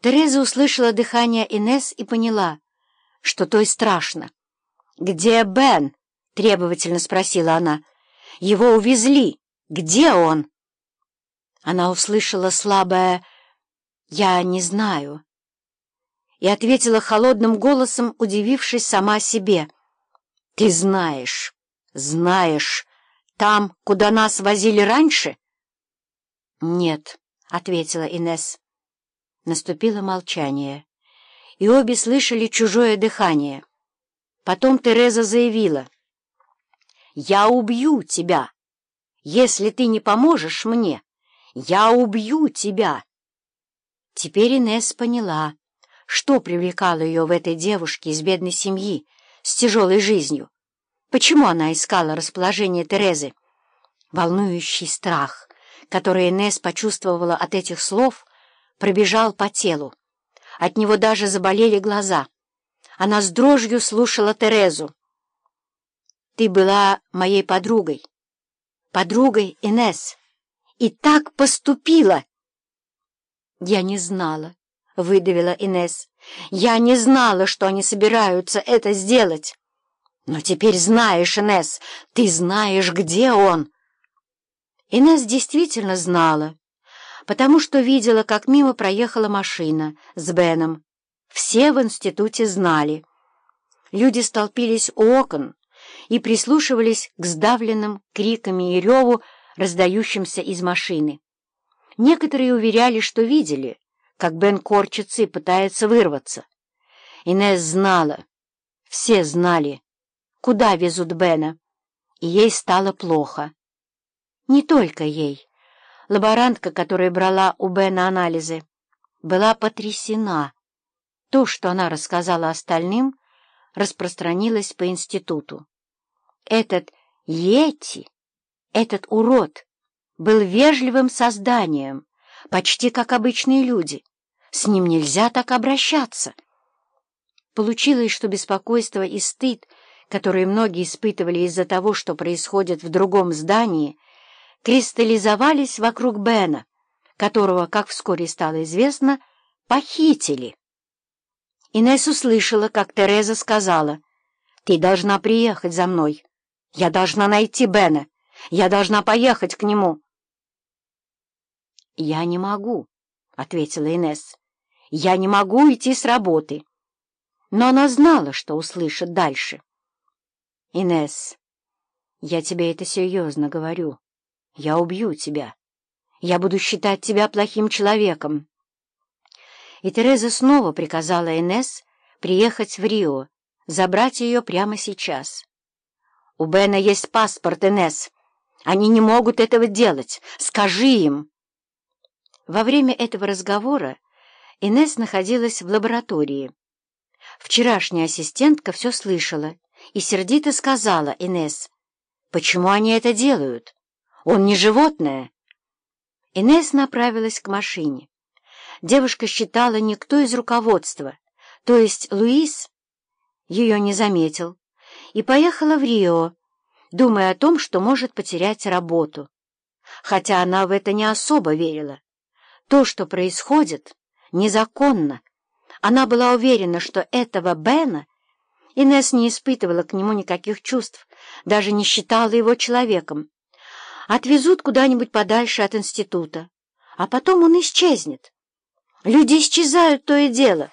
Тереза услышала дыхание Инес и поняла, что той страшно. «Где Бен?» — требовательно спросила она. «Его увезли. Где он?» Она услышала слабое «Я не знаю» и ответила холодным голосом, удивившись сама себе. «Ты знаешь, знаешь, там, куда нас возили раньше?» «Нет», — ответила Инес. Наступило молчание, и обе слышали чужое дыхание. Потом Тереза заявила, «Я убью тебя! Если ты не поможешь мне, я убью тебя!» Теперь Инесс поняла, что привлекало ее в этой девушке из бедной семьи с тяжелой жизнью. Почему она искала расположение Терезы? Волнующий страх, который Инесс почувствовала от этих слов, пробежал по телу. От него даже заболели глаза. Она с дрожью слушала Терезу. «Ты была моей подругой, подругой Инес, и так поступила!» «Я не знала», — выдавила Инес. «Я не знала, что они собираются это сделать». «Но теперь знаешь, Инес, ты знаешь, где он!» Инес действительно знала потому что видела, как мимо проехала машина с Беном. Все в институте знали. Люди столпились у окон и прислушивались к сдавленным криками и реву, раздающимся из машины. Некоторые уверяли, что видели, как Бен корчится и пытается вырваться. Инесс знала, все знали, куда везут Бена, и ей стало плохо. Не только ей. Лаборантка, которая брала у Бена анализы, была потрясена. То, что она рассказала остальным, распространилось по институту. Этот Йети, этот урод, был вежливым созданием, почти как обычные люди. С ним нельзя так обращаться. Получилось, что беспокойство и стыд, которые многие испытывали из-за того, что происходит в другом здании, кристаллизовались вокруг Бена, которого, как вскоре стало известно, похитили. Инесс услышала, как Тереза сказала, «Ты должна приехать за мной. Я должна найти Бена. Я должна поехать к нему». «Я не могу», — ответила Инесс. «Я не могу идти с работы». Но она знала, что услышит дальше. «Инесс, я тебе это серьезно говорю. Я убью тебя. Я буду считать тебя плохим человеком. И Тереза снова приказала Энесс приехать в Рио, забрать ее прямо сейчас. У Бена есть паспорт, Энесс. Они не могут этого делать. Скажи им. Во время этого разговора Инесс находилась в лаборатории. Вчерашняя ассистентка все слышала и сердито сказала Инесс, «Почему они это делают?» Он не животное. Инесс направилась к машине. Девушка считала никто из руководства, то есть Луис ее не заметил, и поехала в Рио, думая о том, что может потерять работу. Хотя она в это не особо верила. То, что происходит, незаконно. Она была уверена, что этого Бена Инесс не испытывала к нему никаких чувств, даже не считала его человеком. Отвезут куда-нибудь подальше от института, а потом он исчезнет. Люди исчезают, то и дело.